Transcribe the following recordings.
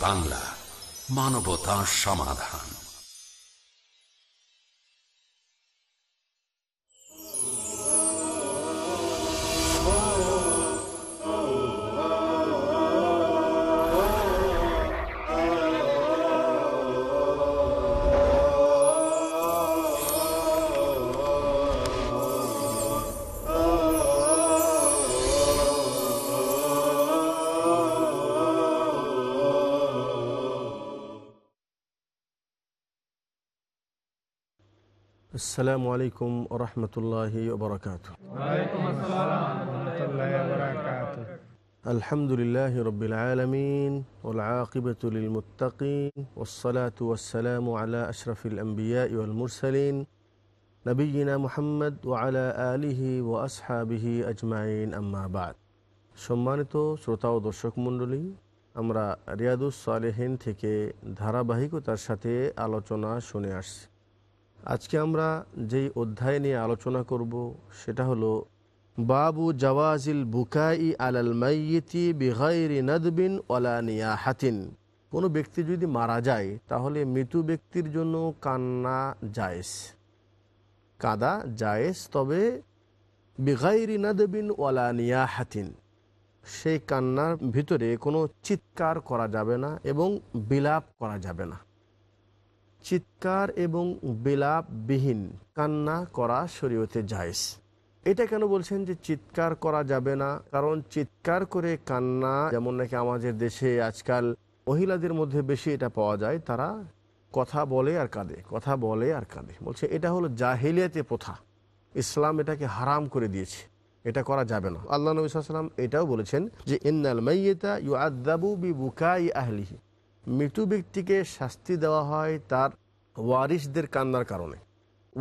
বাংলা মানবতা সমাধান। السلام عليكم ورحمة الله وبركاته وعليكم السلام ورحمة الله وبركاته الحمد لله رب العالمين والعاقبة للمتقين والصلاة والسلام على أشرف الأنبياء والمرسلين نبينا محمد وعلى آله وأصحابه أجمعين أما بعد সম্মানিত শ্রোতা ও দর্শক মণ্ডলী আমরা রিয়াদুস সালেহিন থেকে ধারাবাহিকতার সাথে আলোচনা শুনে আসছি আজকে আমরা যেই অধ্যায় নিয়ে আলোচনা করব, সেটা হলো বাবু জওয়াজিল বুকাই আলাল মাইয়িতি বিগাইরি নদবিন ওলা নিয়াহাতিন। কোনো ব্যক্তি যদি মারা যায়, তাহলে মৃত ব্যক্তির জন্য কান্না জায়েজ। কাদা জায়েজ, তবে বিগাইরি নদবিন ওলা নিয়াহাতিন। সেই কান্নার ভিতরে কোনো চিৎকার করা যাবে না এবং বিলাপ করা যাবে না। চিৎকার এবং বিলাপবিহীন কান্না করা শরীয়তে জায়েজ। এটা কেন বলছেন যে চিৎকার করা যাবে না? কারণ চিৎকার করে কান্না, যেমন নাকি আমাদের দেশে আজকাল মহিলাদের মধ্যে বেশি এটা পাওয়া যায়, তারা কথা বলে আর কাঁদে, কথা বলে আর কাঁদে। বলছে, এটা হলো জাহিলিয়াতে প্রথা। ইসলাম এটাকে হারাম করে দিয়েছে। এটা করা যাবে না। আল্লাহ নবী সাল্লাম এটাও বলেছেন যে, ইন্নাল মাইয়েতা ইউ আদাবু বি বুকাই আহলিহি। মৃত্যু ব্যক্তিকে শাস্তি দেওয়া হয় তার ওয়ারিসদের কান্নার কারণে।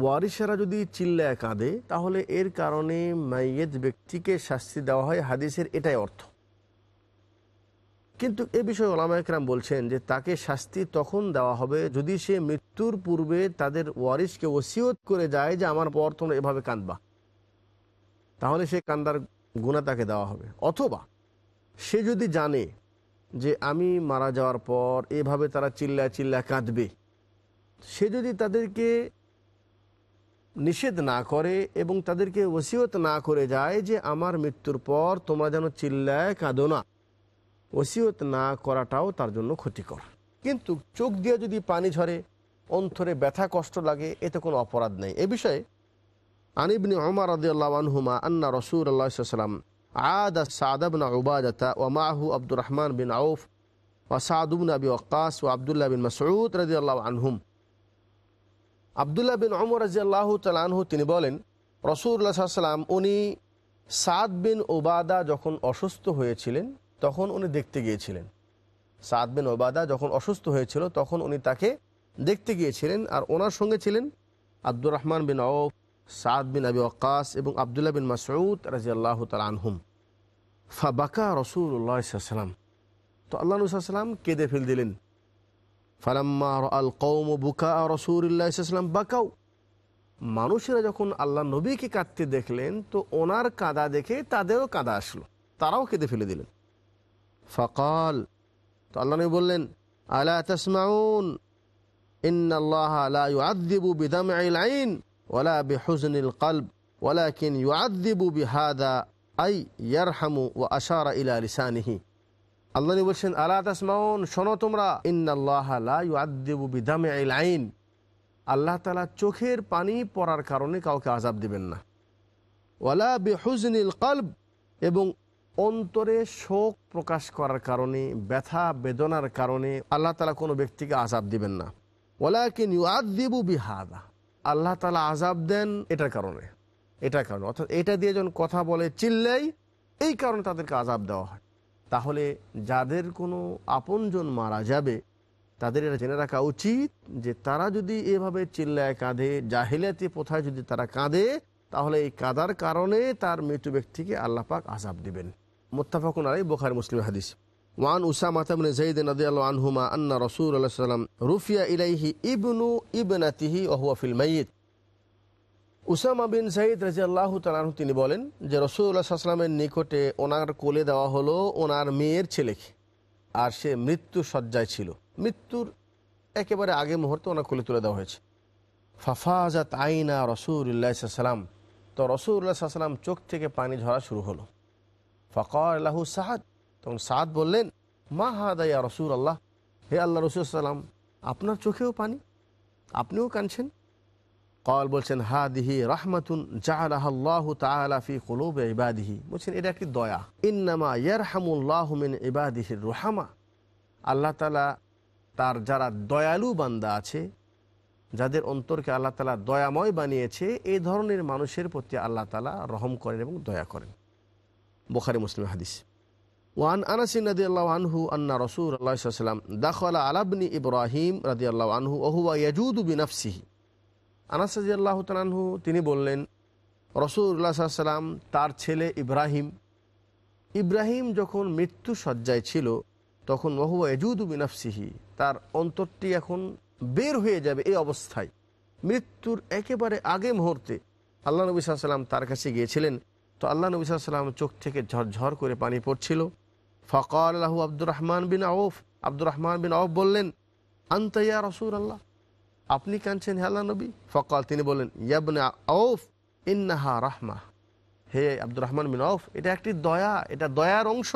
ওয়ারিসেরা যদি চিল্লায় কাঁদে, তাহলে এর কারণে মাইয়েত ব্যক্তিকে শাস্তি দেওয়া হয়, হাদিসের এটাই অর্থ। কিন্তু এ বিষয়ে ওলামা একরাম বলছেন যে, তাকে শাস্তি তখন দেওয়া হবে যদি সে মৃত্যুর পূর্বে তাদের ওয়ারিসকে ওসিয়ত করে যায় যে, আমার পর তোমরা এভাবে কাঁদবা। তাহলে সে কান্দার গুণা তাকে দেওয়া হবে। অথবা সে যদি জানে যে আমি মারা যাওয়ার পর এভাবে তারা চিল্লা চিল্লা কাঁদবে। সে যদি তাদেরকে নিষেধ না করে এবং তাদেরকে ওসিয়ত না করে যায় যে আমার মৃত্যুর পর তোমরা যেন চিল্লায় কাঁদো না, ওসিয়ত না করাটাও তার জন্য ক্ষতিকর। কিন্তু চোখ দিয়ে যদি পানি ঝরে, অন্তরে ব্যথা কষ্ট লাগে, এতে কোনো অপরাধ নেই। এ বিষয়ে আনিবনি রদিয়াল্লাহ আনহুমা আন্না রসুল আল্লাহ সাল্লাম عاد سعد بن عبادة ومعه عبد الرحمن بن عوف وسعد بن أبي وقاص وعبد الله بن مسعود رضي الله عنهم আবদুল্লাহ বিন অমর রাজিয়াল্লাহ তালানহু তিনি বলেন রসুল্লাহ সাল্লাম উনি সাদ বিন ওবাদা যখন অসুস্থ হয়েছিলেন তখন উনি দেখতে গিয়েছিলেন সাদ বিন ওবাদা যখন অসুস্থ হয়েছিল তখন উনি তাকে দেখতে গিয়েছিলেন আর ওনার সঙ্গে ছিলেন আব্দুর রহমান বিন আউফ সাদ বিন আবি ওকাস এবং আবদুল্লাহ বিন মাসউদ রাজিয়াল্লাহ তালানহুম ফাবাকা রসুল্লাহাম তো আল্লাহ সাল্লাম কেঁদে ফেল দিলেন। ফালাম্মা আল কৌম বুকা রসুল্লাহাম বাকাও মানুষেরা যখন আল্লাহ নবীকে কাঁদতে দেখলেন, তো ওনার কাদা দেখে তাদেরও কাদা আসলো। তারাও কেঁদে ফেলে দিলেন। ফকাল। তো আল্লাহ নবী বললেন, আলা তসমাউন? ইন্নাল্লাহ লা ইউআযযিবু বিদামইল আইন। ওয়ালা বিহুজনিল কলব, ওয়ালাকিন ইউআযযিবু বিহাদা, আই ইয়ারহামু ওয়া আশারা ইলা লিসানিহি। আল্লাহ বলছেন, আলা তাসমাউন, শোনো তোমরা, ইন্নাল্লাহ বিদামইল আইন। আল্লাহ তাআলা চোখের পানি পড়ার কারণে কাউকে আযাব দিবেন না। ওয়ালা বিহুজনিল কলব, এবং অন্তরে শোক প্রকাশ করার কারণে, ব্যথা, বেদনার কারণে আল্লাহ তালা কোনো ব্যক্তিকে আজাব দিবেন না। ওলাকিন ইউআদিবু বিহাদা আল্লাহ তালা আজাব দেন এটার কারণে এটার কারণে। অর্থাৎ এটা দিয়ে যখন কথা বলে চিল্লাই এই কারণে তাদেরকে আজাব দেওয়া হয়। তাহলে যাদের কোনো আপনজন মারা যাবে, তাদের এটা জেনে রাখা উচিত যে তারা যদি এভাবে চিল্লায় কাঁধে জাহিলাতি প্রথায় যদি তারা কাঁদে, তাহলে এই কাদার কারণে তার মৃত্যু ব্যক্তিকে আল্লাহ পাক আজাব দিবেন। মুত্তাফাকুন আলাই বোখার মুসলিম হাদিস। ওয়ান উসামা তাবনে জাইদ রাদিয়াল্লাহু আনহুমা আন্না রাসূলুল্লাহ সাল্লাম রুফিয়া ইলাইহি ইবনু ইবনাতিহি ফিল মাইয়িত উসামা বিন সাইদ রাজিয়াল্লাহু তাআলা তিনি বলেন যে রাসূলুল্লাহ সাল্লামের নিকটে ওনার কোলে দেওয়া হলো ওনার মেয়ের ছেলেকে। আর সে মৃত্যু সজ্জায় ছিল। মৃত্যুর একেবারে আগে মুহূর্তে ওনার কোলে তুলে দেওয়া হয়েছে। ফাফাজাত আইনা রসুল্লাহ সাল্লাম তো রসুল্লাহ সাল্লাম চোখ থেকে পানি ঝরা শুরু হলো। ফকর আল্লাহু সাহাদ। তখন সাদ বললেন, মা হাদাইয়া রসুল আল্লাহ হে আল্লাহ রসুল সাল্লাম আপনার চোখেও পানি? আপনিও কাঁদছেন? কল বলছেন হা দিহি রাহমাতুন জাহালাহ তালা ফি কুলুব বলছেন, এটা একটি দয়া। ইন্নামা ইয়ারহামুল্লাহ মিন ইবাদিহির রুহামা। আল্লাহ তালা তার যারা দয়ালু বান্দা আছে, যাদের অন্তরকে আল্লাহ তালা দয়াময় বানিয়েছে এই ধরনের মানুষের প্রতি আল্লাহ তালা রহম করেন এবং দয়া করেন। বোখারি, মুসলিম হাদিস। ওয়ান আনাসিন রাদি আল্লাহ আনহু আন্না রসুল আল্লাহ সাল্লাম দাখলা আলাবনি ইব্রাহিম রাদি আল্লাহ আনহু ওহুয়া ইয়াজুদু বিনাফসিহি আনাস রাজি তিনি বললেন, রসুল্লাহ তার ছেলে ইব্রাহিম ইব্রাহিম যখন মৃত্যু সজ্জায় ছিল, তখন ওহুয়া এজুদু বিনাফসিহি, তার অন্তরটি এখন বের হয়ে যাবে এই অবস্থায়। মৃত্যুর একেবারে আগে মুহূর্তে আল্লাহ নবী সাল্লাম তার কাছে গিয়েছিলেন। তো আল্লাহ নবী সাল্লাম চোখ থেকে ঝরঝর করে পানি পড়ছিল। ফকাল আল্লাহু আব্দুর রহমান বিন আউফ। আব্দুর রহমান বিন আউফ বললেন আন্তয়া রসুল আল্লাহ আপনি কাঁদছেন, হে নবী? ফকাল তিনি বললেন ইয়াবনে আউফ, ইন্নাহা রাহমা হে আব্দুর রহমান বিন আউফ, এটা একটি দয়া, এটা দয়ার অংশ।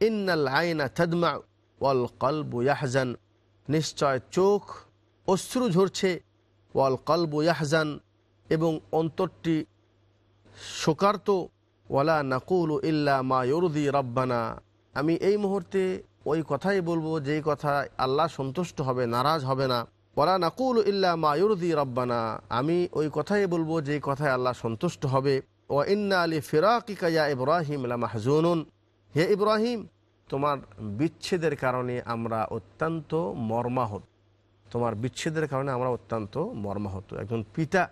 ইন্নাল আইনা থদমা ওয়াল কলবু ইয়াহজান। নিশ্চয় চোখ অশ্রু ঝরছে। ওয়াল কলবু ইয়াহজান। এবং অন্তরটি শোকার্ত। ওয়ালা নাকুল ইল্লা মা ইউরদি রব্বানা। আমি এই মুহূর্তে ওই কথাই বলব, যেই কথা আল্লাহ সন্তুষ্ট হবে, নারাজ হবে না। ওয়ালা নাকুল ইল্লা মা ইউরদি রব্বানা। আমি ওই কথাই বলব, যেই কথায় আল্লাহ সন্তুষ্ট হবে। ও ইন্না আলী ফিরাকিকা ইয়া ইব্রাহিম লা মাহজুনুন হে ইব্রাহিম, তোমার বিচ্ছেদের কারণে আমরা অত্যন্ত মর্মাহত। তোমার বিচ্ছেদের কারণে আমরা অত্যন্ত মর্মাহত। একজন পিতা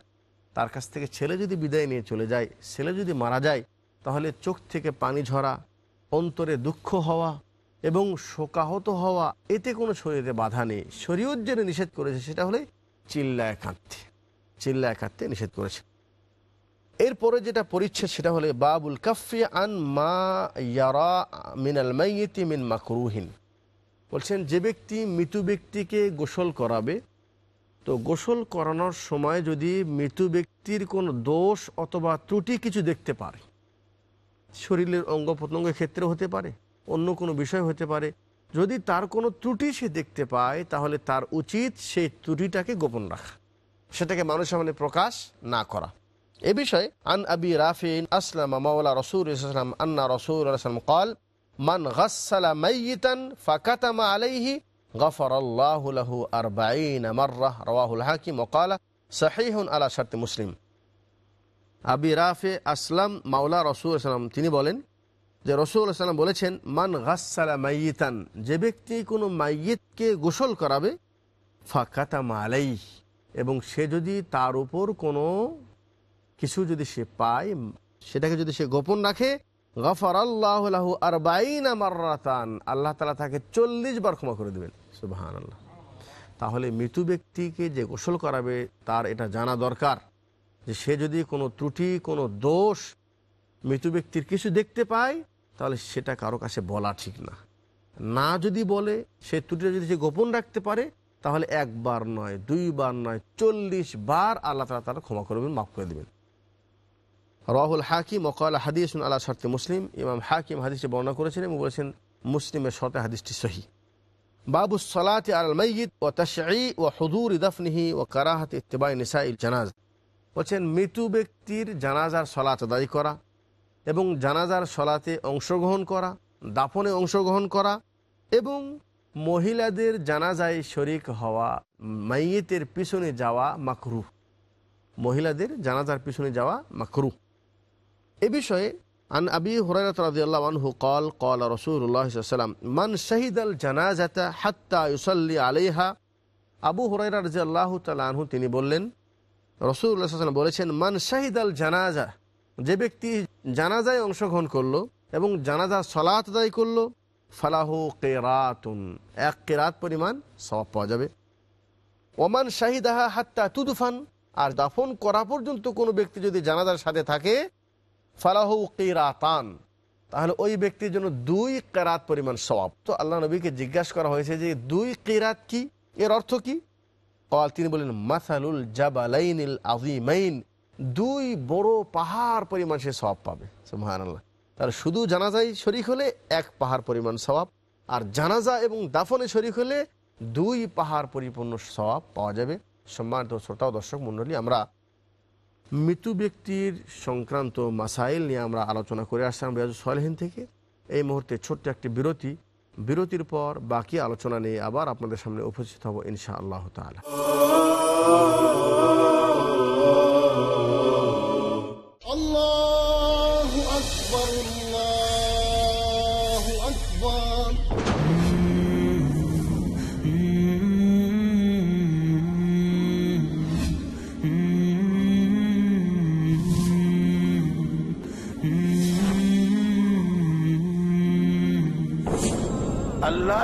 তার কাছ থেকে ছেলে যদি বিদায় নিয়ে চলে যায়, ছেলে যদি মারা যায়, তাহলে চোখ থেকে পানি ঝরা অন্তরে দুঃখ হওয়া এবং শোকাহত হওয়া, এতে কোনো শরীরে বাধা নেই। শরীয়ত যেটা নিষেধ করেছে সেটা হলে চিল্লায় কাঁদতে। চিল্লায় কাঁদতে নিষেধ করেছে। এরপরে যেটা পরিচ্ছেদ সেটা হলে বাবুল কাফি আন মা ইয়ারা মিনাল মাইয়িতি মিন মাকরুহিন। বলছেন, যে ব্যক্তি মৃত ব্যক্তিকে গোসল করাবে, তো গোসল করানোর সময় যদি মৃত ব্যক্তির কোনো দোষ অথবা ত্রুটি কিছু দেখতে পারে শরীরের অঙ্গ প্রত্যঙ্গের ক্ষেত্রে হতে পারে, অন্য কোনো বিষয় হতে পারে। যদি তার কোনো ত্রুটি সে দেখতে পায়, তাহলে তার উচিত সেই ত্রুটিটাকে গোপন রাখা, সেটাকে মানুষ সামনে প্রকাশ না করা। এ বিষয়ে, আন আবি রাফিন আসলাম মাওলা রসুল ইসলাম আন্না রসুল আসলাম কল, মান গসালা ফাকাতামা আলাইহি গফর আল্লাহ আর বাইন রাহুল হাকিম ওকালা সাহিহুন আলা শর্ত মুসলিম আবি রাফে আসলাম মাওলা রসুল সাল্লাম তিনি বলেন যে রসুল সাল্লাম বলেছেন, মান গাসালা মাইয়িতান, যে ব্যক্তি কোনো মাইয়িতকে গোসল করাবে ফাঁকাতা মালাই এবং সে যদি তার উপর কোনো কিছু যদি সে পায়, সেটাকে যদি সে গোপন রাখে গফর আল্লাহ আর বাইনা মার্রাতান, আল্লাহ তালা তাকে চল্লিশ বার ক্ষমা করে দেবেন। সুবাহান আল্লাহ তাহলে মৃত্যু ব্যক্তিকে যে গোসল করাবে, তার এটা জানা দরকার। যে সে যদি কোনো ত্রুটি, কোনো দোষ মৃত ব্যক্তির কিছু দেখতে পায়, তাহলে সেটা কারও কাছে বলা ঠিক না। না যদি বলে, সে ত্রুটিটা যদি সে গোপন রাখতে পারে, তাহলে একবার নয়, দুইবার নয়, চল্লিশ বার আল্লাহ তালা তারা ক্ষমা করবেন মাফ করে দেবেন। রাহুল হাকিম ওকাল হাদিস আল্লাহ শর্তে মুসলিম। ইমাম হাকিম হাদিসটি বর্ণনা করেছেন এবং বলেছেন, মুসলিমের শর্তে হাদিসটি সহি। বাবু সলাতে আল মঈদ ও তশঈ ও হদুর দফনিহি ও কারাহাত ইত্তেবাই নিসাইল জানাজ। বলছেন মৃত্যু ব্যক্তির জানাজার সলাত আদায় করা এবং জানাজার সলাতে অংশগ্রহণ করা দাফনে অংশগ্রহণ করা এবং মহিলাদের জানাজায় শরিক হওয়া মাইয়েতের পিছনে যাওয়া মাকরু মহিলাদের জানাজার পিছনে যাওয়া মাকরু এ বিষয়ে আন আবি হুরাইরাত রাদিয়াল্লাহু আনহু قال قال رسول الله صلى الله عليه وسلم من شهد الجنازه حتى يصلي عليها আবু হুরাইরা রাদিয়াল্লাহু তাআলা আনহু তিনি বললেন আলাইহি বলেছেন, মান শাহিদাল জানাজা যে ব্যক্তি জানাজায় অংশগ্রহণ করল এবং জানাজা সালাত আদায় করল, ফালাহু কেরাতুন, এক কেরাত পরিমাণ সওয়াব পাওয়া যাবে। ওমান শাহিদাহা হাত্তা তুদুফান, আর দাফন করা পর্যন্ত কোনো ব্যক্তি যদি জানাজার সাথে থাকে, ফালাহু কেরাতান, তাহলে ওই ব্যক্তির জন্য দুই কেরাত পরিমাণ সওয়াব। তো আল্লাহ নবীকে জিজ্ঞাসা করা হয়েছে যে দুই কেরাত কি? এর অর্থ কি? কল তিনি বলেন মাসালুল জাবালাইনিল আজিমাইন দুই বড় পাহাড় পরিমাণ সে সওয়াব পাবে সুবহান আল্লাহ তার শুধু জানাজাই শরিক হলে এক পাহাড় পরিমাণ সওয়াব, আর জানাজা এবং দাফনে শরিক হলে দুই পাহাড় পরিপূর্ণ সওয়াব পাওয়া যাবে। সম্মানিত শ্রোতা ও দর্শক মণ্ডলী, আমরা মৃত্যু ব্যক্তির সংক্রান্ত মাসাইল নিয়ে আমরা আলোচনা করে আসলাম রিয়াজ সোয়ালহীন থেকে। এই মুহূর্তে ছোট্ট একটি বিরতি। বিরতির পর বাকি আলোচনা নিয়ে আবার আপনাদের সামনে উপস্থিত হব ইনশা আল্লাহ তালা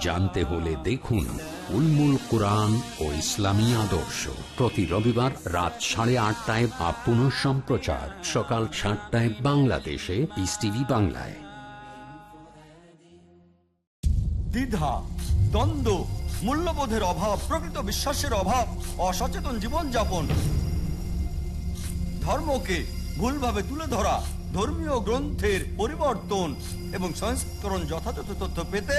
জানতে হলে দেখুন উলমুল কোরআন ও ইসলামী আদর্শ। প্রতি রবিবার রাত সাড়ে আটটায় বা পুনঃ সম্প্রচার। সকাল সাতটায় বাংলাদেশে পিস টিভি বাংলায়। দ্বিধা, দ্বন্দ্ব, মূল্যবোধের অভাব, প্রকৃত বিশ্বাসের অভাব, অসচেতন জীবনযাপন। ধর্মকে ভুলভাবে তুলে ধরা, ধর্মীয় গ্রন্থের পরিবর্তন এবং সংস্করণ যথাযথ তথ্য পেতে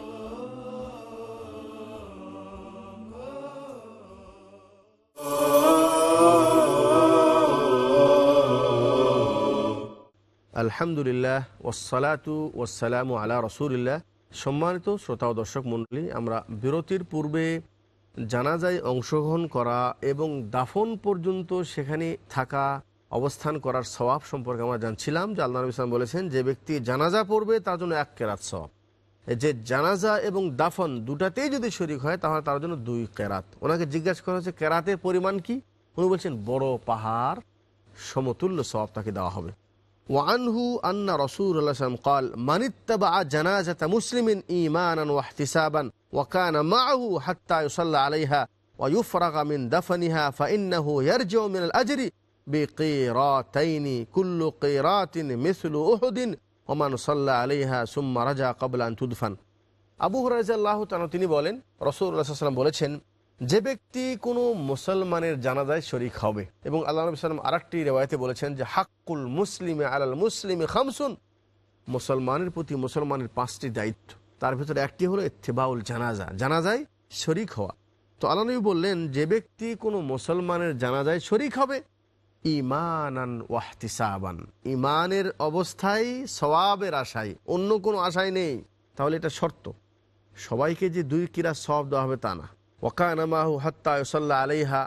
আলহামদুলিল্লাহ ওসালাতু ওসালামু আলা রসুলিল্লাহ। সম্মানিত শ্রোতা ও দর্শক মণ্ডলী, আমরা বিরতির পূর্বে জানাজায় অংশগ্রহণ করা এবং দাফন পর্যন্ত সেখানে থাকা, অবস্থান করার স্বভাব সম্পর্কে আমরা জানছিলাম যে আল্লাহ নবী ইসলাম বলেছেন, যে ব্যক্তি জানাজা পড়বে তার জন্য এক কেরাত স্বভাব যে জানাজা এবং দাফন দুটাতেই যদি শরিক হয়, তাহলে তার জন্য দুই কেরাত। ওনাকে জিজ্ঞাসা করা হচ্ছে কেরাতের পরিমাণ কি? উনি বলছেন, বড় পাহাড়, সমতুল্য সব তাকে দেওয়া হবে। وعنه أن رسول الله صلى الله عليه وسلم قال من اتبع جنازة مسلم إيمانا واحتسابا وكان معه حتى يصلى عليها ويفرغ من دفنها فإنه يرجع من الأجر بقيراتين كل قيرات مثل أحد ومن صلى عليها ثم رجع قبل أن تدفن আবু হরাইজাল্লাহ তিনি বলেন রসুল্লাহাম বলেছেন যে ব্যক্তি কোনো মুসলমানের জানাজায় শরিক হবে, এবং আল্লাহ নবী সাল্লাম আর একটি রেওয়ায়তে বলেছেন যে, হাক্কুল মুসলিমে আলাল মুসলিমে খামসুন। মুসলমানের প্রতি মুসলমানের পাঁচটি দায়িত্ব, তার ভিতরে একটি হলো ইত্তেবাউল জানাজা, জানাজায় শরিক হওয়া। তো আলানবী বললেন, যে ব্যক্তি কোনো মুসলমানের জানাজায় শরিক হবে ইমানান ওয়াহতিসাবান ইমানের অবস্থায় সওয়াবের আশায়, অন্য কোনো আশায় নেই, তাহলে এটা শর্ত। সবাইকে যে দুই কিরা সব দেওয়া হবে তা না। ওকানামাহু হাত্তা ইসল্লা আলাইহা।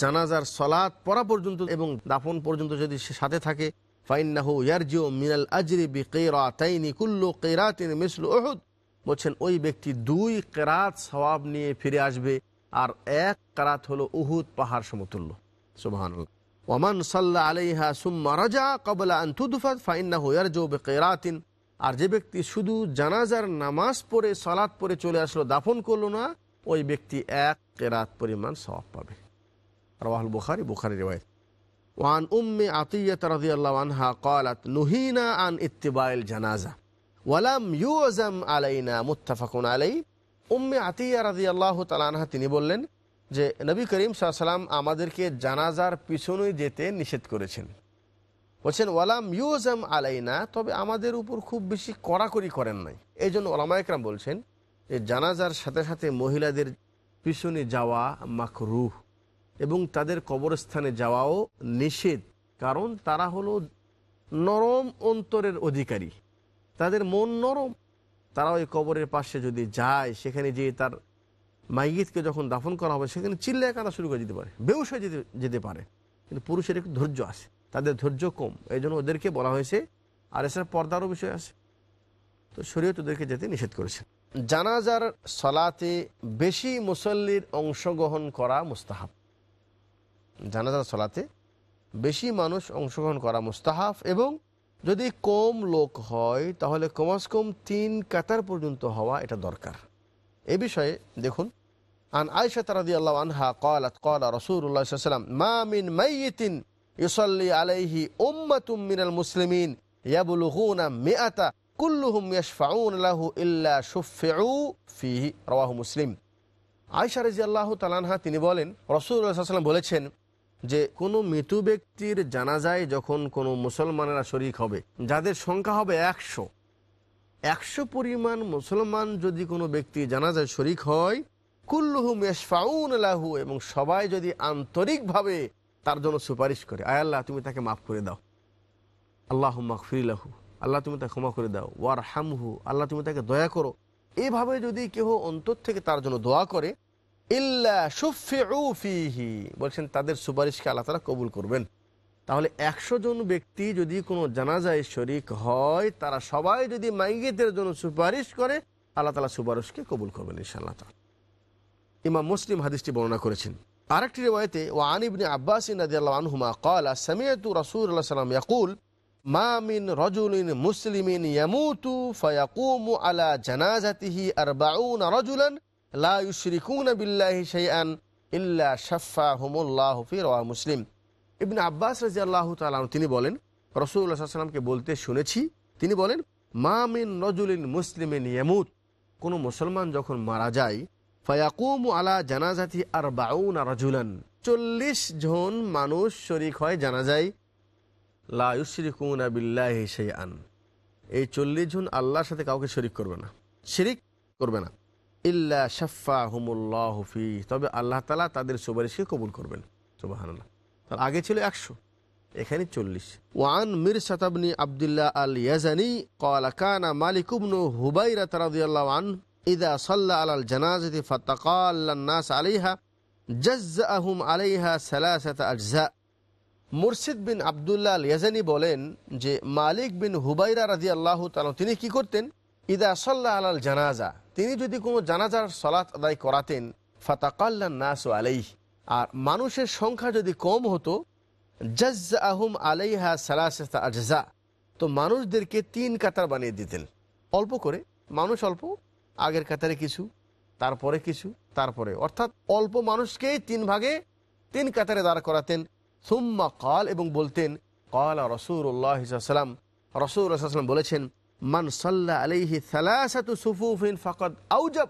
জানাজার সলাৎ পড়া পর্যন্ত এবং দাফন পর্যন্ত যদি সে সাথে থাকে, ফাইন্নাহু ইয়ারজিও মিনাল আজরি বি কেরাতাইনি কুল্লু কেরাতিন মিসলু ওহুদ বলছেন, ওই ব্যক্তি দুই কেরাত সওয়াব নিয়ে ফিরে আসবে, আর এক কেরাত হলো উহুদ পাহাড় সমতুল্য। সুবহানাল্লাহ। ওমান সাল্লাহ আলাইহা সুম্মা রাজা কবলা আন তুদফাত, ফাইন্নাহু ইয়ারজিও বি কেরাতিন আর যে ব্যক্তি শুধু জানাজার নামাজ পড়ে সালাত পড়ে চলে আসলো, দাফন করল না ওই ব্যক্তি এক কেরাত পরিমাণ সওয়াব পাবে রওয়াহুল বুখারী বুখারী রিওয়ায়াত وعن أم عطية رضي الله عنها قالت نهينا عن اتباع الجنازة ولم يوزم علينا متفق عليه উম্মে আতিয়া রাজি আল্লাহ তালানহা তিনি বললেন যে নবী করিম সাল্লাম আমাদেরকে জানাজার পিছনেই যেতে নিষেধ করেছেন বলছেন ওয়ালাম ইউজাম আলাইনা তবে আমাদের উপর খুব বেশি কড়াকড়ি করেন নাই এই জন্য ওলামায়করাম বলছেন যে জানাজার সাথে সাথে মহিলাদের পিছনে যাওয়া মাকরুহ এবং তাদের কবরস্থানে যাওয়াও নিষেধ, কারণ তারা হলো নরম অন্তরের অধিকারী। তাদের মন নরম। তারা ওই কবরের পাশে যদি যায়, সেখানে যেয়ে তার মাইগিতকে যখন দাফন করা হবে, সেখানে চিল্লায় কাঁদা শুরু করে যেতে পারে বেউস যেতে যেতে পারে। কিন্তু পুরুষের একটু ধৈর্য আছে, তাদের ধৈর্য কম। এই জন্য ওদেরকে বলা হয়েছে, আর এছাড়া পর্দারও বিষয় আছে। তো শরীয়ত ওদেরকে যেতে নিষেধ করেছে। জানাজার সলাতে বেশি মুসল্লির অংশগ্রহণ করা মুস্তাহাব। জানাজার সলাতে বেশি মানুষ অংশগ্রহণ করা মুস্তাহাফ এবং যদি কম লোক হয়, তাহলে কমাস কম তিন কাতার পর্যন্ত হওয়া এটা দরকার। এ বিষয়ে দেখুন, আন আয়সা তারাদি আল্লাহ আনহা কলাত, কলা রসুরাম মা মিন মাইতিন ইসল্লি আলাইহি উম্মাতুম মিনাল মুসলিমিন ইয়াবুলুহুনা মেয়াতা কুল্লুহুম ইয়াশফাউন লাহু ইল্লা শুফেউ ফিহি, রওয়াহু মুসলিম। আয়সা রাজি আল্লাহ তালানহা তিনি বলেন রসুল্লাহাম বলেছেন যে, কোনো মৃত ব্যক্তির জানাজায় যখন কোনো মুসলমানেরা শরিক হবে, যাদের সংখ্যা হবে একশো একশো পরিমাণ মুসলমান যদি কোনো ব্যক্তি জানাজায় শরিক হয়, কুল্লুহুম ইয়াশফাউন লাহু এবং সবাই যদি আন্তরিকভাবে তার জন্য সুপারিশ করে, আয় আল্লাহ তুমি তাকে মাফ করে দাও। আল্লাহ মাফিলাহু আল্লাহ তুমি তাকে ক্ষমা করে দাও। ওয়ার হামহু আল্লাহ তুমি তাকে দয়া করো। এইভাবে যদি কেউ অন্তর থেকে তার জন্য দোয়া করে, ইল্লা বলছেন তাদের সুপারিশকে আল্লাহ তালা কবুল করবেন। তাহলে একশো জন ব্যক্তি যদি কোনো জানাজায় শরিক হয়, তারা সবাই যদি মাইগেতের জন্য সুপারিশ করে, আল্লাহ তালা সুপারিশকে কবুল করবেন ইনশাআল্লাহ তালা ইমাম মুসলিম হাদিসটি বর্ণনা করেছেন। আরেকটি রেওয়ায়তে ও আনিবনে আব্বাস রাদিয়াল্লাহু আনহুমা ক্বালা সামিআতু রাসূলুল্লাহ সাল্লাল্লাহু ইয়াকুল রাজুলিন আলা আরবাউনা রাজুলান লা ইল্লা মুসলিম। আব্বাস তিনি বলেন সাল্লাল্লাহু বলতে শুনেছি, তিনি বলেন, মা মিন রাজুলিন মুসলিমিন ইয়ামুত, কোন মুসলমান যখন মারা যায়, ফায়াকুমু আলা জানাজাতি আর বাউনা রাজুলান, চল্লিশ জন মানুষ শরিক হয় জানাজায় লাউসরিকুনা বিল্লাহ সেই আন এই চল্লিশ জন আল্লাহর সাথে কাউকে শরিক করবে না। শিরিক করবে না। ইল্লা শাফা হুমুল্লাহ হুফি তবে আল্লাহ তালা তাদের সুপারিশকে কবুল করবেন। সুবাহান্লাহ তার আগে ছিল একশো। এখানে চল্লিশ। ওয়ান মির সাতাবনি আবদুল্লাহ আল ইয়াজানি কালাকানা মালিকুবনু হুবাইরা তারাদিয়াল্লাহ আন, ইদা সাল্লা আলাল ফতাক আল্লাহ নাস আলিহা জজ্জাহুম আলাইহা সালাসাত আজজা। মুর্শিদ বিন আবদুল্লাহ আল ইয়াজানি বলেন যে, মালিক বিন হুবাইরা রাজি আল্লাহ তিনি কি করতেন? ইদা সাল্লাহ আলাল জানাজা। তিনি যদি কোনো জানাজার সলাৎ আদায় করাতেন, ফাতাকাল্লা নাস আলাইহ। আর মানুষের সংখ্যা যদি কম হতো জাজ আহম আলাইহা সালাসা আজজা। তো মানুষদেরকে তিন কাতার বানিয়ে দিতেন। অল্প করে, মানুষ অল্প, আগের কাতারে কিছু, তারপরে কিছু, তারপরে। অর্থাৎ অল্প মানুষকেই তিন ভাগে তিন কাতারে দাঁড় করাতেন। সুম্মা কাল এবং বলতেন, কাল রসুল্লাহাম রসুল্লাহাম বলেছেন, মান আউজাব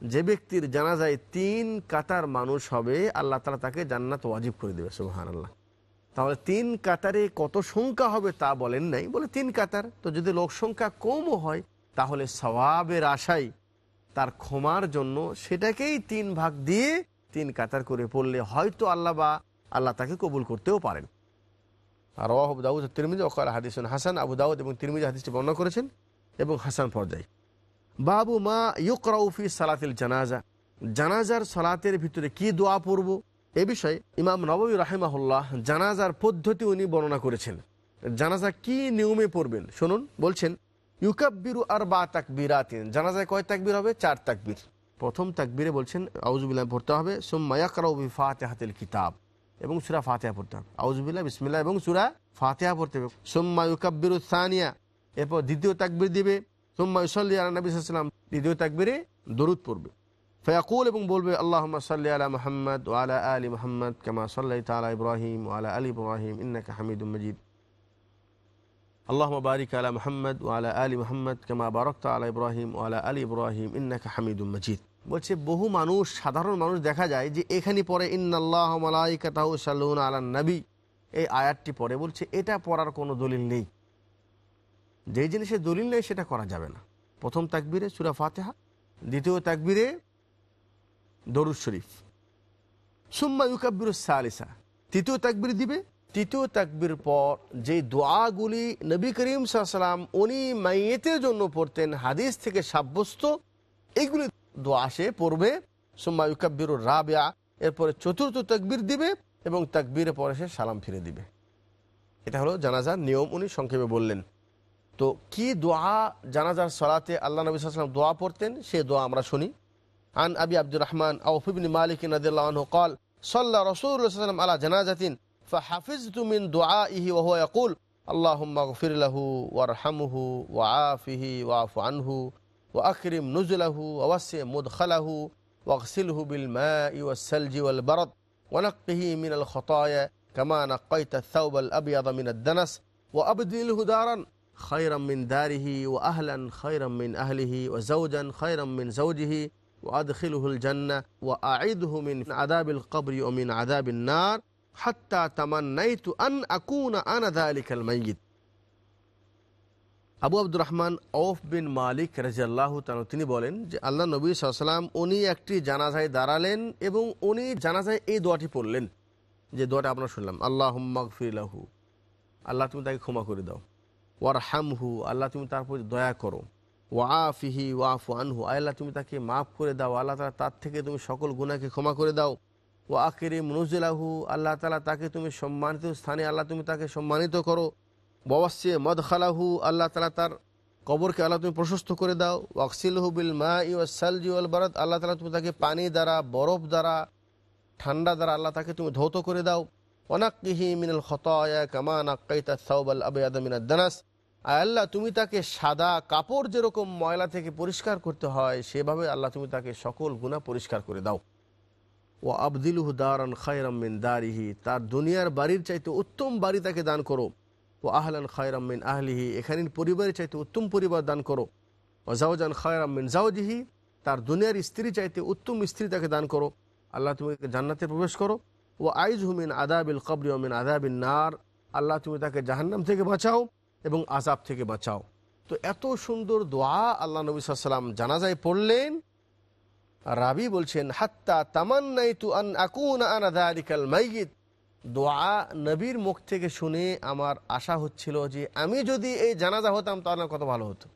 যে ব্যক্তির জানাজায় তিন কাতার মানুষ হবে, আল্লাহ তালা তাকে জান্নাত ওয়াজিব করে দেবে সুহান আল্লাহ তাহলে তিন কাতারে কত সংখ্যা হবে তা বলেন নাই। বলে তিন কাতার, তো যদি লোক সংখ্যা কমও হয়, তাহলে স্বভাবের আশায় তার ক্ষমার জন্য সেটাকেই তিন ভাগ দিয়ে তিন কাতার করে পড়লে হয়তো আল্লাহ বা আল্লাহ তাকে কবুল করতেও পারেন। আর আবু দাউদ তিরমিজি ওকাল হাদিসুন হাসান, আবু দাউদ এবং তিরমিজি হাদিসটি বর্ণনা করেছেন এবং হাসান পর্যায়। বাবু মা ইউকরাউফি সালাতিল জানাজা। জানাজার সালাতের ভিতরে কি দোয়া পড়ব? এ বিষয়ে ইমাম নবী রাহেমাহুল্লাহ জানাজার পদ্ধতি উনি বর্ণনা করেছেন। জানাজা কি নিয়মে পড়বেন? শুনুন, বলছেন, ইউকাব্বিরু আর বা তাকবিরাতিন। জানাজায় কয় তাকবির হবে? চার তাকবির। প্রথম তাকবিরে বলছেন আউজুবিল্লাহ পড়তে হবে সোম্মায়াকরাউবি ফাতেহাতিল কিতাব। এবং সুরা ফাতেহা পড়তে হবে। আউজুবিল্লাহ বিসমিল্লাহ এবং সুরা ফাতেহা পড়তে হবে। সোম্মা ইউকাব্বিরু সানিয়া, এরপর দ্বিতীয় তাকবির দিবে। সোম্মা ইসল্লি আলা নবী সাল্লাম দ্বিতীয় তাকবিরে দরুদ পড়বে। ফয়াকুল এবং বলবে আল্লাহ সাল্লি আলা মোহাম্মদ ও আলা আলী মোহাম্মদ কামা সাল্লাহ তালা ইব্রাহিম ও আলা আলী ইব্রাহিম ইন্নাকা হামিদুম মজিদ। আল্লাহ বারিক আলা মোহাম্মদ ও আলা আলী মোহাম্মদ কামা বারকতা আলা ইব্রাহিম ও আলা আলী ইব্রাহিম ইন্নাকা হামিদুম মজিদ। বলছে, বহু মানুষ, সাধারণ মানুষ দেখা যায় যে এখানে পরে ইন্নাল্লাহ নবী। এই আয়াতটি পরে বলছে, এটা পড়ার কোনো দলিল নেই। যেই জিনিসের দলিল নেই, সেটা করা যাবে না। প্রথম তাকবিরে সুরা ফাতেহা, দ্বিতীয় তাকবিরে দরুদ শরীফ। সুম্মা ইউকাব্বির সালিসা, তৃতীয় তাকবির দিবে। তৃতীয় তাকবির পর যে দোয়াগুলি নবী করিম সাল্লাম উনি মাইয়েতের জন্য পড়তেন, হাদিস থেকে সাব্যস্ত এইগুলি দোয়া আসে, পড়বে। সুম্মা ইউকাব্বিরুর রাবিয়া। এরপরে চতুর্থ তকবির দিবে এবং তাকবিরে পরে সে সালাম ফিরে দিবে। এটা হলো জানাজার নিয়ম, উনি সংক্ষেপে বললেন। তো কি দোয়া জানাজার সলাতে আল্লাহ নবী সাল্লাম দোয়া পড়তেন? সে দোয়া আমরা শুনি। আন আবি আব্দুর রহমান আউফিবিন মালিক নদুল্লাহ কল সাল্লাহ রসুল্লাহাম আল্লাহ জানাজাতিন ফাহাফিজ তুমিন দোয়া ইহি ওহ আকুল আল্লাহ গফিরলাহু ওয়ারহামহু ওয়াফিহি ওয়াফ আনহু। وأكرم نزله ووسع مدخله واغسله بالماء والثلج والبرد ونقه من الخطايا كما نقيت الثوب الأبيض من الدنس وأبدله دارا خيرا من داره وأهلا خيرا من أهله وزوجا خيرا من زوجه وأدخله الجنة وأعيده من عذاب القبر ومن عذاب النار حتى تمنيت أن أكون أنا ذلك الميت. আবু আব্দুর রহমান ওফ বিন মালিক রাজিয়াল্লাহ তিনি বলেন যে আল্লাহ নবী সাল্লাম উনি একটি জানাজায় দাঁড়ালেন এবং উনি জানাজায় এই দোয়াটি পড়লেন। যে দোয়াটা আপনার শুনলাম আল্লাহ ফিরাহু আল্লাহ তুমি তাকে ক্ষমা করে দাও। ওয়ার হামহু আল্লাহ তুমি তার প্রতি দয়া করো। ওয়াফিহি ওয়াফু আনহু আল্লাহ তুমি তাকে মাফ করে দাও। আল্লাহ তালা তার থেকে তুমি সকল গুণাকে ক্ষমা করে দাও। ও আকেরে মনুজিলাহু আল্লাহ তালা তাকে তুমি সম্মানিত স্থানে, আল্লাহ তুমি তাকে সম্মানিত করো। ববাসে মদ খালাহু আল্লাহ তালা তার কবরকে আল্লাহ তুমি প্রশস্ত করে দাও। ওয়াকসিলহু বিল মা ইউসালজি ওয়াল বারাত আল্লাহ তালা তুমি তাকে পানি দ্বারা, বরফ দ্বারা, ঠান্ডা দ্বারা আল্লাহ তাকে তুমি ধৌত করে দাও। অনাক্কিহি মিনাল খতায়া কামা নাক্কাইতা সাউবাল আবেয়াদ মিনাদ দানাস। আল্লাহ তুমি তাকে সাদা কাপড় যেরকম ময়লা থেকে পরিষ্কার করতে হয়, সেভাবে আল্লাহ তুমি তাকে সকল গুণা পরিষ্কার করে দাও। ও আবদিলুহু দারান খায়রামিন দারিহি, তার দুনিয়ার বাড়ির চাইতে উত্তম বাড়ি তাকে দান করো। ও আহলান খায়রামিন আহলিহি এখানের পরিবারের চাইতে উত্তম পরিবার দান করো। ও জাওজান খায়রামিন জাওজিহি, তার দুনিয়ার স্ত্রী চাইতে উত্তম স্ত্রী তাকে দান করো। আল্লাহ তুমি জান্নাতে প্রবেশ করো। ও আইজ হুমিন আদাবিল কবরি ওমিন আদাবিন নার, আল্লাহ তুমি তাকে জাহান্নাম থেকে বাঁচাও এবং আজাব থেকে বাঁচাও। তো এত সুন্দর দোয়া আল্লাহ নবী সাল্লাম জানাজায় পড়লেন। রাবি বলছেন, হাত্তা তামান্নাই তু আন আকুন আনাদারিকাল মাইগিত দোয়া নবীর মুখ থেকে শুনে আমার আশা হচ্ছিল যে আমি যদি এই জানাজা হতাম, তাহলে কত ভালো হতো।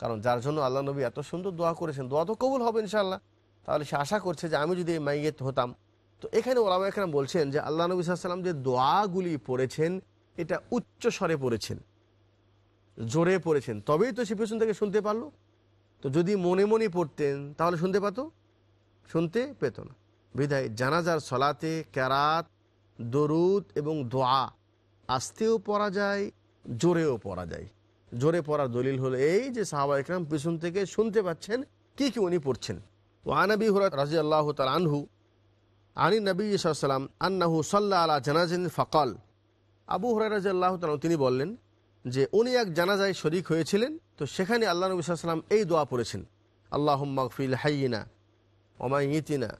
কারণ যার জন্য আল্লাহ নবী এত সুন্দর দোয়া করেছেন। দোয়া তো কবুল হবে ইনশাল্লাহ তাহলে সে আশা করছে যে আমি যদি এই মাইয়েত হতাম। তো এখানে ওলামা এখানে বলছেন যে আল্লাহ নবী সাল্লাম যে দোয়াগুলি পড়েছেন, এটা উচ্চ স্বরে পড়েছেন। জোরে পড়েছেন। তবেই তো সে পেছন থেকে শুনতে পারল। তো যদি মনে মনে পড়তেন, তাহলে শুনতে পাতো? শুনতে পেত না। বিধায় জানাজার সলাতে ক্যারাত দরুদ এবং দোয়া। আস্তেও পড়া যায়, জোরেও পড়া যায়। জোরে পড়ার দলিল হলো এই যে সাহাবা ইকরাম পিছন থেকে শুনতে পাচ্ছেন কি কি উনি পড়ছেন। ওয়ানবী হুরাত রাজি আল্লাহ তাল আনহু আনি নবী সাল্লাম আন্নাহু সাল্লাহ আলা জানাজিন ফকাল। আবু হরাজ আল্লাহ তালন তিনি বললেন যে উনি এক জানাজায় শরিক হয়েছিলেন, তো সেখানে আল্লাহ নবী সাল্লাম এই দোয়া পড়েছেন। আল্লাহ মকফিল হাইনা ওমাইতিনা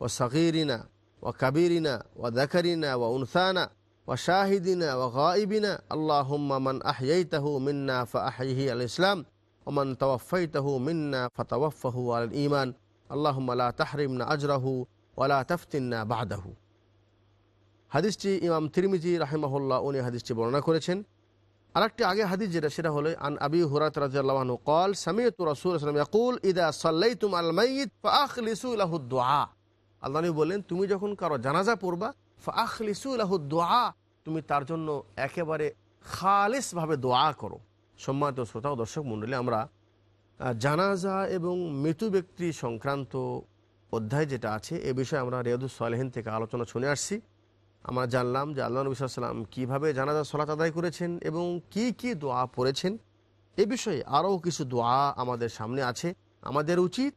ও সগিরিনা ও কাবিরিনা ও দাকারিনা ও উনসানা ও শাহিদিনা ও গাইবিনা আল্লাহ মান আহিতাহু মিন্না ফাহি আল ইসলাম ওমান তাওয়াফাইতাহু মিন্না ফাতাওয়াফাহু আল ইমান আল্লাহুম্মা লা তাহরিমনা আজরাহু ওয়ালা তাফতিন্না বাদাহু হাদিসটি ইমাম তিরমিজি রাহিমাহুল্লাহ উনি হাদিসটি বর্ণনা করেছেন। আরেকটি আগে হাদিস যেটা, সেটা হলো আন আবি হুরাত রাদিয়াল্লাহু কল সামিয়তু রাসূল সাল্লাল্লাহু আলাইহি ওয়াসাল্লাম ইয়াকুল ইদা সাল্লাইতুম আল মাইয়িত ফাআখলিসু লাহু দুআ আল্লাহ নবী বললেন, তুমি যখন কারও জানাজা পড়বা ফাআখলিসু লাহু দুআ তুমি তার জন্য একেবারে খালিসভাবে দোয়া করো। সম্মানিত শ্রোতা ও দর্শক মণ্ডলী, আমরা জানাজা এবং মৃত্যু ব্যক্তি সংক্রান্ত অধ্যায় যেটা আছে, এ বিষয়ে আমরা রিয়াদুস সালেহিন থেকে আলোচনা শুনে আসছি। আমরা জানলাম যে আল্লাহ নবী সাল্লাম কীভাবে জানাজা সলাত আদায় করেছেন এবং কি কি দোয়া পড়েছেন। এ বিষয়ে আরও কিছু দোয়া আমাদের সামনে আছে। আমাদের উচিত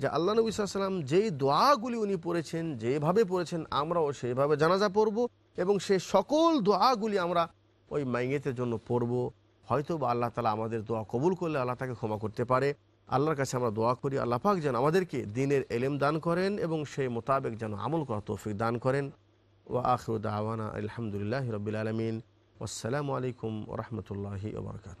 যে আল্লাহ নবী সাল্লাম যেই দোয়াগুলি উনি পড়েছেন, যেভাবে পড়েছেন, আমরাও সেইভাবে জানাজা পড়ব এবং সে সকল দোয়াগুলি আমরা ওই মাইয়েতের জন্য পড়ব। হয়তো বা আল্লাহ তালা আমাদের দোয়া কবুল করলে আল্লাহ তাকে ক্ষমা করতে পারে। আল্লাহর কাছে আমরা দোয়া করি, আল্লাহ পাক যেন আমাদেরকে দিনের এলেম দান করেন এবং সেই মোতাবেক যেন আমল করা তৌফিক দান করেন। ও আখর দাওয়ানা আলহামদুলিল্লাহ রবিল আলমিন। আসসালামু আলাইকুম ওরহমতুল্লাহি ওবরকাত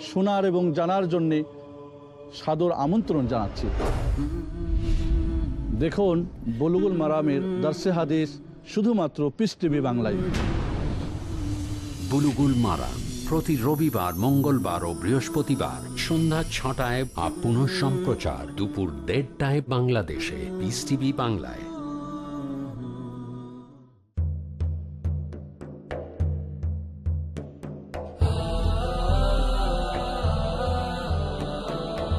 শোনার এবং জানার জন্যে সাদর আমন্ত্রণ জানাচ্ছি। দেখুন, বলুগুল মারামের দার্সে হাদিস শুধুমাত্র পিস টিভি বাংলায়। বুলুগুল মারা প্রতি রবিবার, মঙ্গলবার ও বৃহস্পতিবার সন্ধ্যা ছটায় আপ সম্প্রচার দুপুর দেড়টায় বাংলাদেশে পিস টিভি বাংলায়।